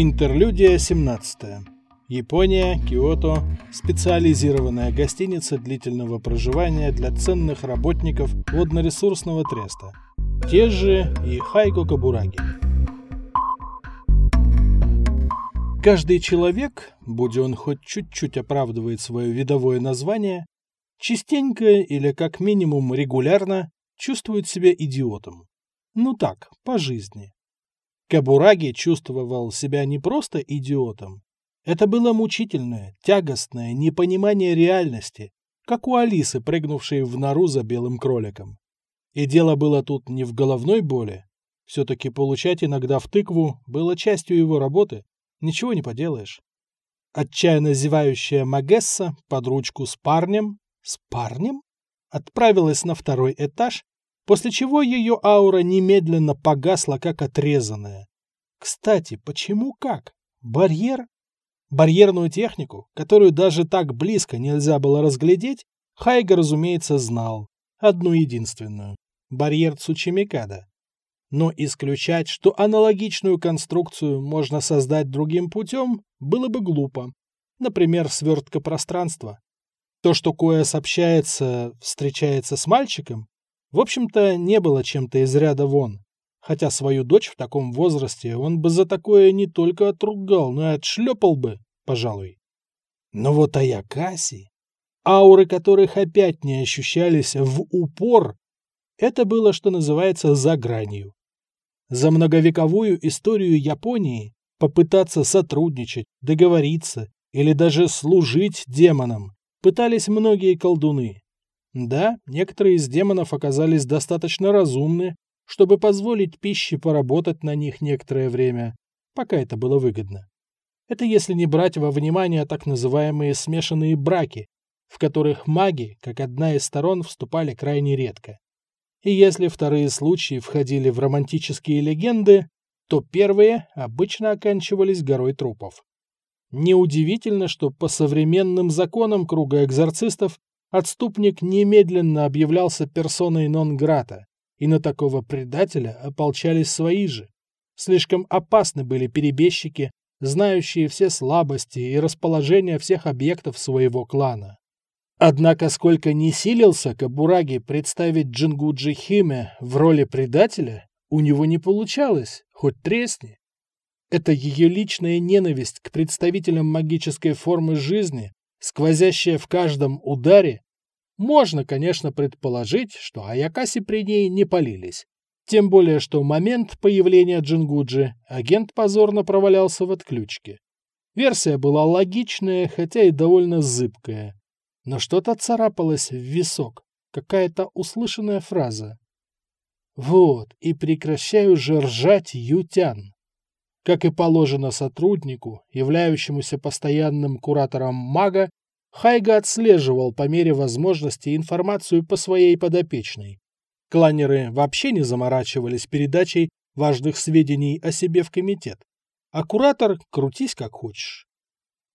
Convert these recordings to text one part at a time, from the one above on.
Интерлюдия 17. Япония, Киото. Специализированная гостиница длительного проживания для ценных работников водно-ресурсного треста. Те же и Хайко Кабураги. Каждый человек, будь он хоть чуть-чуть оправдывает свое видовое название, частенько или как минимум регулярно чувствует себя идиотом. Ну так, по жизни. Кабураги чувствовал себя не просто идиотом. Это было мучительное, тягостное непонимание реальности, как у Алисы, прыгнувшей в нору за белым кроликом. И дело было тут не в головной боли. Все-таки получать иногда в тыкву было частью его работы, ничего не поделаешь. Отчаянно зевающая Магесса под ручку с парнем, с парнем, отправилась на второй этаж после чего ее аура немедленно погасла, как отрезанная. Кстати, почему как? Барьер? Барьерную технику, которую даже так близко нельзя было разглядеть, Хайга, разумеется, знал. Одну единственную. Барьер Цучимикада. Но исключать, что аналогичную конструкцию можно создать другим путем, было бы глупо. Например, свертка пространства. То, что Коэс общается, встречается с мальчиком, в общем-то, не было чем-то из ряда вон. Хотя свою дочь в таком возрасте он бы за такое не только отругал, но и отшлепал бы, пожалуй. Но вот Аякаси, ауры которых опять не ощущались в упор, это было, что называется, за гранью. За многовековую историю Японии попытаться сотрудничать, договориться или даже служить демонам пытались многие колдуны. Да, некоторые из демонов оказались достаточно разумны, чтобы позволить пище поработать на них некоторое время, пока это было выгодно. Это если не брать во внимание так называемые смешанные браки, в которых маги, как одна из сторон, вступали крайне редко. И если вторые случаи входили в романтические легенды, то первые обычно оканчивались горой трупов. Неудивительно, что по современным законам круга экзорцистов отступник немедленно объявлялся персоной нон-грата, и на такого предателя ополчались свои же. Слишком опасны были перебежчики, знающие все слабости и расположение всех объектов своего клана. Однако, сколько не силился Кабураги представить Джингуджи Химе в роли предателя, у него не получалось, хоть тресни. Это ее личная ненависть к представителям магической формы жизни сквозящая в каждом ударе, можно, конечно, предположить, что Аякаси при ней не палились. Тем более, что момент появления Джингуджи агент позорно провалялся в отключке. Версия была логичная, хотя и довольно зыбкая. Но что-то царапалось в висок, какая-то услышанная фраза. Вот, и прекращаю же ржать, Ютян. Как и положено сотруднику, являющемуся постоянным куратором мага, Хайга отслеживал по мере возможности информацию по своей подопечной. Кланеры вообще не заморачивались передачей важных сведений о себе в комитет. А куратор крутись как хочешь.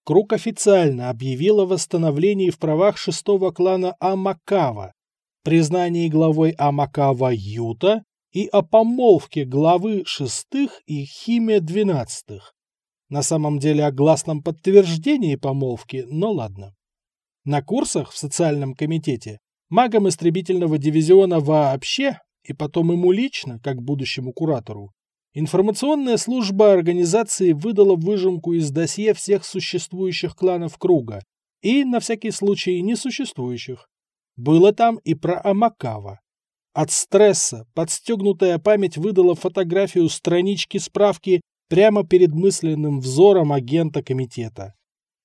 Круг официально объявил о восстановлении в правах шестого клана Амакава, признании главой Амакава Юта и о помолвке главы шестых и Химе двенадцатых. На самом деле о гласном подтверждении помолвки, но ладно. На курсах в социальном комитете магам истребительного дивизиона вообще, и потом ему лично, как будущему куратору, информационная служба организации выдала выжимку из досье всех существующих кланов круга и, на всякий случай, несуществующих. Было там и про Амакава. От стресса подстегнутая память выдала фотографию странички справки прямо перед мысленным взором агента комитета.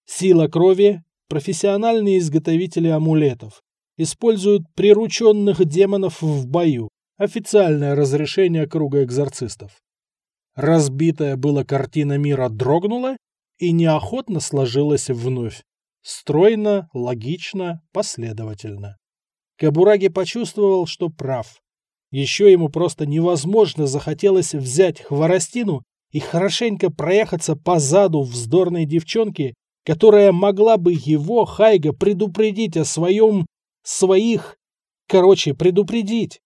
Сила крови – профессиональные изготовители амулетов. Используют прирученных демонов в бою. Официальное разрешение круга экзорцистов. Разбитая была картина мира дрогнула и неохотно сложилась вновь. Стройно, логично, последовательно. Кабураги почувствовал, что прав. Еще ему просто невозможно захотелось взять хворостину и хорошенько проехаться по заду вздорной девчонки, которая могла бы его, Хайга, предупредить о своем... своих... Короче, предупредить.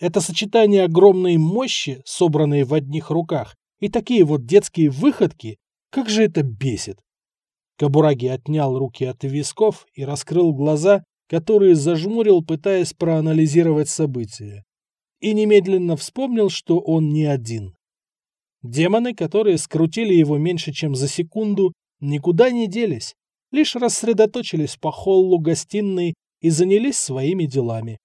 Это сочетание огромной мощи, собранной в одних руках, И такие вот детские выходки, как же это бесит. Кабураги отнял руки от висков и раскрыл глаза, которые зажмурил, пытаясь проанализировать события. И немедленно вспомнил, что он не один. Демоны, которые скрутили его меньше, чем за секунду, никуда не делись, лишь рассредоточились по холлу гостиной и занялись своими делами.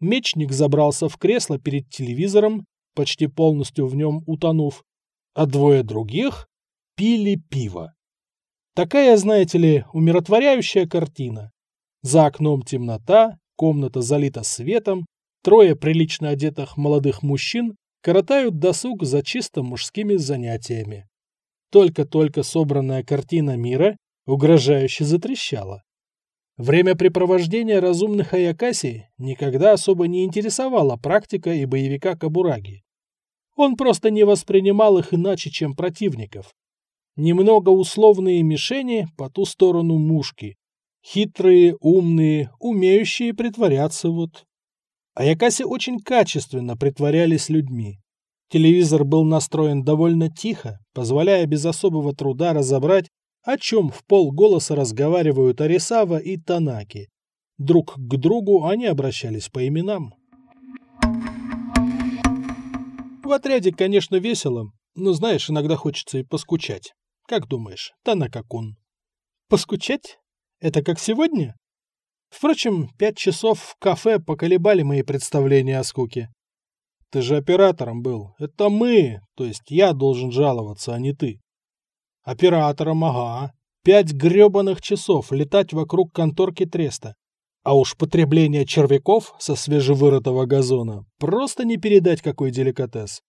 Мечник забрался в кресло перед телевизором, почти полностью в нем утонув, а двое других пили пиво. Такая, знаете ли, умиротворяющая картина. За окном темнота, комната залита светом, трое прилично одетых молодых мужчин коротают досуг за чисто мужскими занятиями. Только-только собранная картина мира угрожающе затрещала. Времяпрепровождение разумных Аякаси никогда особо не интересовала практика и боевика Кабураги. Он просто не воспринимал их иначе, чем противников. Немного условные мишени по ту сторону мушки. Хитрые, умные, умеющие притворяться вот. Аякаси очень качественно притворялись людьми. Телевизор был настроен довольно тихо, позволяя без особого труда разобрать, о чем в полголоса разговаривают Арисава и Танаки. Друг к другу они обращались по именам. В отряде, конечно, весело, но, знаешь, иногда хочется и поскучать. Как думаешь, Танака-кун? Поскучать? Это как сегодня? Впрочем, пять часов в кафе поколебали мои представления о скуке. Ты же оператором был. Это мы, то есть я должен жаловаться, а не ты. Оператором, ага. Пять гребаных часов летать вокруг конторки Треста. А уж потребление червяков со свежевырытого газона просто не передать какой деликатес.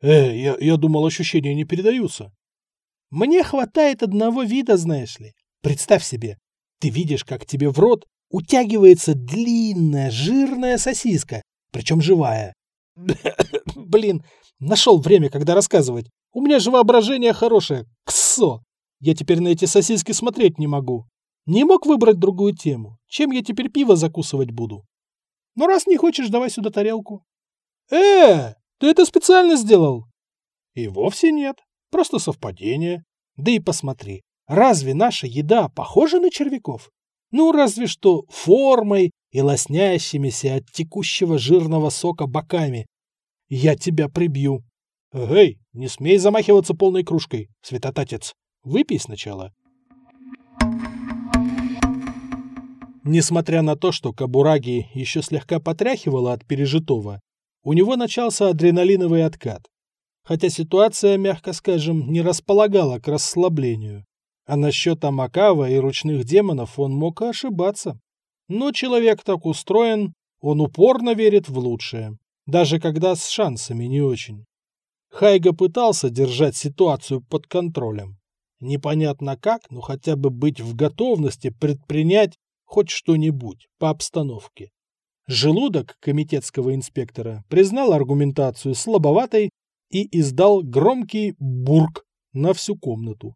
Э, я, я думал, ощущения не передаются. Мне хватает одного вида, знаешь ли. Представь себе, ты видишь, как тебе в рот утягивается длинная жирная сосиска, причем живая. Блин, нашел время, когда рассказывать. У меня же воображение хорошее. Ксо! Я теперь на эти сосиски смотреть не могу. Не мог выбрать другую тему. Чем я теперь пиво закусывать буду? Ну, раз не хочешь, давай сюда тарелку. Э, ты это специально сделал? И вовсе нет. Просто совпадение. Да и посмотри, разве наша еда похожа на червяков? Ну, разве что формой и лоснящимися от текущего жирного сока боками. Я тебя прибью. Эй, не смей замахиваться полной кружкой, святотатец. Выпей сначала. Несмотря на то, что Кабураги еще слегка потряхивало от пережитого, у него начался адреналиновый откат хотя ситуация, мягко скажем, не располагала к расслаблению. А насчет Амакава и ручных демонов он мог ошибаться. Но человек так устроен, он упорно верит в лучшее, даже когда с шансами не очень. Хайга пытался держать ситуацию под контролем. Непонятно как, но хотя бы быть в готовности предпринять хоть что-нибудь по обстановке. Желудок комитетского инспектора признал аргументацию слабоватой и издал громкий бурк на всю комнату.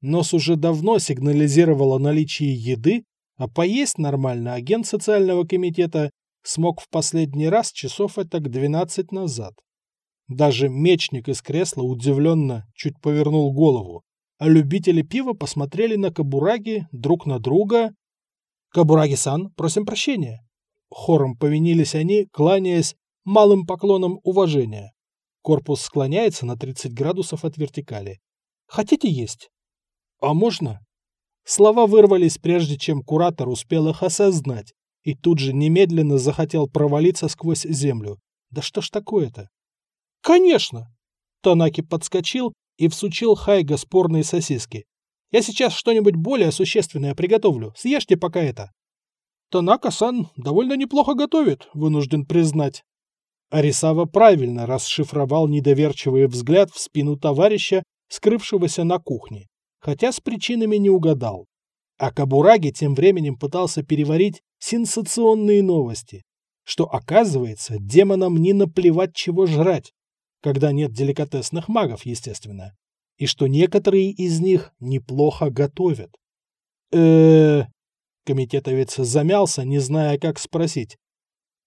Нос уже давно сигнализировал о наличии еды, а поесть нормально агент социального комитета смог в последний раз часов это к 12 назад. Даже мечник из кресла удивленно чуть повернул голову, а любители пива посмотрели на Кабураги друг на друга. «Кабураги-сан, просим прощения!» Хором повинились они, кланяясь малым поклоном уважения. Корпус склоняется на 30 градусов от вертикали. Хотите есть? А можно? Слова вырвались, прежде чем куратор успел их осознать, и тут же немедленно захотел провалиться сквозь землю. Да что ж такое-то? Конечно! Танаки подскочил и всучил Хайга спорные сосиски. Я сейчас что-нибудь более существенное приготовлю. Съешьте пока это. Танака-сан довольно неплохо готовит, вынужден признать. Арисава правильно расшифровал недоверчивый взгляд в спину товарища, скрывшегося на кухне, хотя с причинами не угадал. А Кабураги тем временем пытался переварить сенсационные новости, что, оказывается, демонам не наплевать, чего жрать, когда нет деликатесных магов, естественно, и что некоторые из них неплохо готовят. э Комитетовец замялся, не зная, как спросить.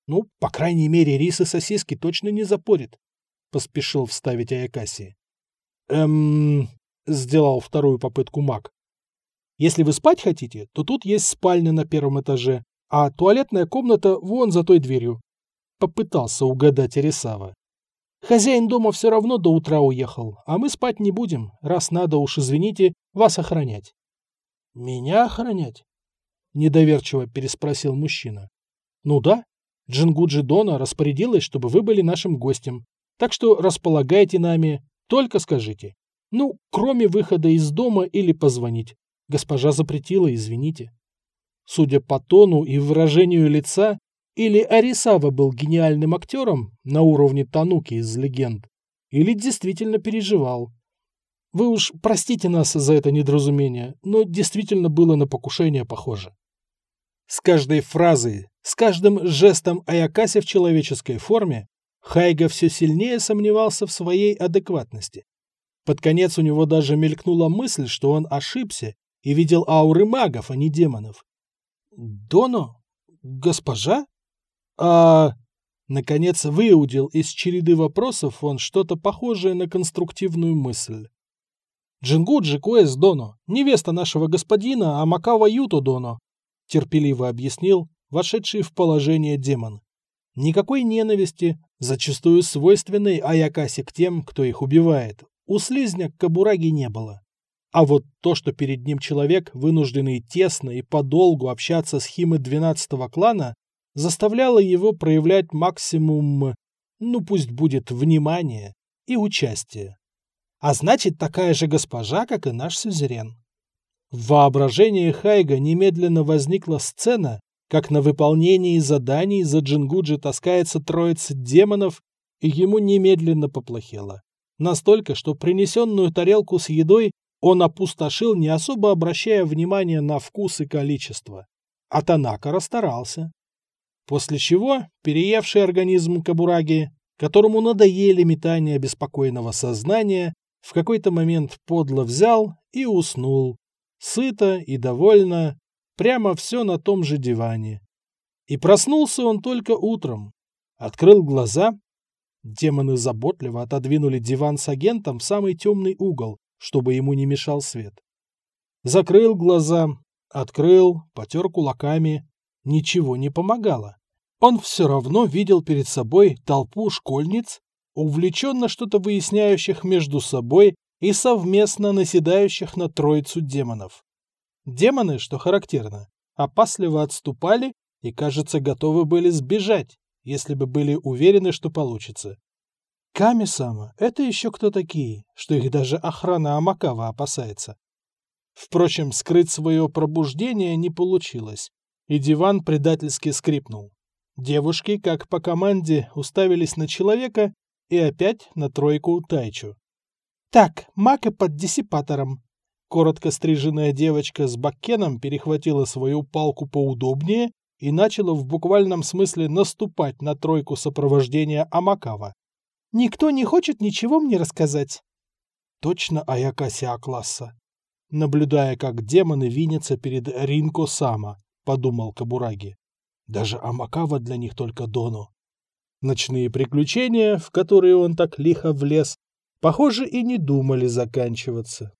Ну, по крайней мере, рис и сосиски точно не запорит, поспешил вставить Аякаси. Эм... Сделал вторую попытку маг. Если вы спать хотите, то тут есть спальня на первом этаже, а туалетная комната вон за той дверью. Попытался угадать Арисава. Хозяин дома все равно до утра уехал, а мы спать не будем, раз надо уж, извините, вас охранять. Меня охранять? Недоверчиво переспросил мужчина. Ну да, Джингуджи Доно распорядилась, чтобы вы были нашим гостем. Так что располагайте нами, только скажите. Ну, кроме выхода из дома или позвонить. Госпожа запретила, извините. Судя по тону и выражению лица, или Арисава был гениальным актером на уровне Тануки из легенд, или действительно переживал. Вы уж простите нас за это недоразумение, но действительно было на покушение похоже. С каждой фразой, с каждым жестом Аякаси в человеческой форме Хайга все сильнее сомневался в своей адекватности. Под конец у него даже мелькнула мысль, что он ошибся и видел ауры магов, а не демонов. «Доно? Госпожа?» «А...» Наконец выудил из череды вопросов он что-то похожее на конструктивную мысль. «Джингуджи Куэс Доно, невеста нашего господина Амакава Юто Доно», терпеливо объяснил вошедший в положение демон. Никакой ненависти, зачастую свойственной Аякаси к тем, кто их убивает, у слизня Кабураги не было. А вот то, что перед ним человек, вынужденный тесно и подолгу общаться с Химе 12-го клана, заставляло его проявлять максимум, ну пусть будет внимание и участие. А значит, такая же госпожа, как и наш сюзерен. В воображении Хайга немедленно возникла сцена, как на выполнении заданий за Джингуджи таскается троица демонов, и ему немедленно поплохело. Настолько, что принесенную тарелку с едой он опустошил, не особо обращая внимания на вкус и количество. А Танака расстарался. После чего переевший организм Кабураги, которому надоели метания беспокойного сознания, в какой-то момент подло взял и уснул. Сыто и довольно, прямо все на том же диване. И проснулся он только утром. Открыл глаза. Демоны заботливо отодвинули диван с агентом в самый темный угол, чтобы ему не мешал свет. Закрыл глаза, открыл, потер кулаками. Ничего не помогало. Он все равно видел перед собой толпу школьниц, увлеченно что-то выясняющих между собой и совместно наседающих на троицу демонов. Демоны, что характерно, опасливо отступали и, кажется, готовы были сбежать, если бы были уверены, что получится. Ками-сама — это еще кто такие, что их даже охрана Амакава опасается. Впрочем, скрыть свое пробуждение не получилось, и диван предательски скрипнул. Девушки, как по команде, уставились на человека и опять на тройку Тайчу. «Так, Мака под диссипатором». Коротко стриженная девочка с баккеном перехватила свою палку поудобнее и начала в буквальном смысле наступать на тройку сопровождения Амакава. Никто не хочет ничего мне рассказать. Точно Аякаси А-класса. Наблюдая, как демоны винятся перед Ринко Сама, подумал Кабураги. Даже Амакава для них только Дону. Ночные приключения, в которые он так лихо влез, похоже, и не думали заканчиваться.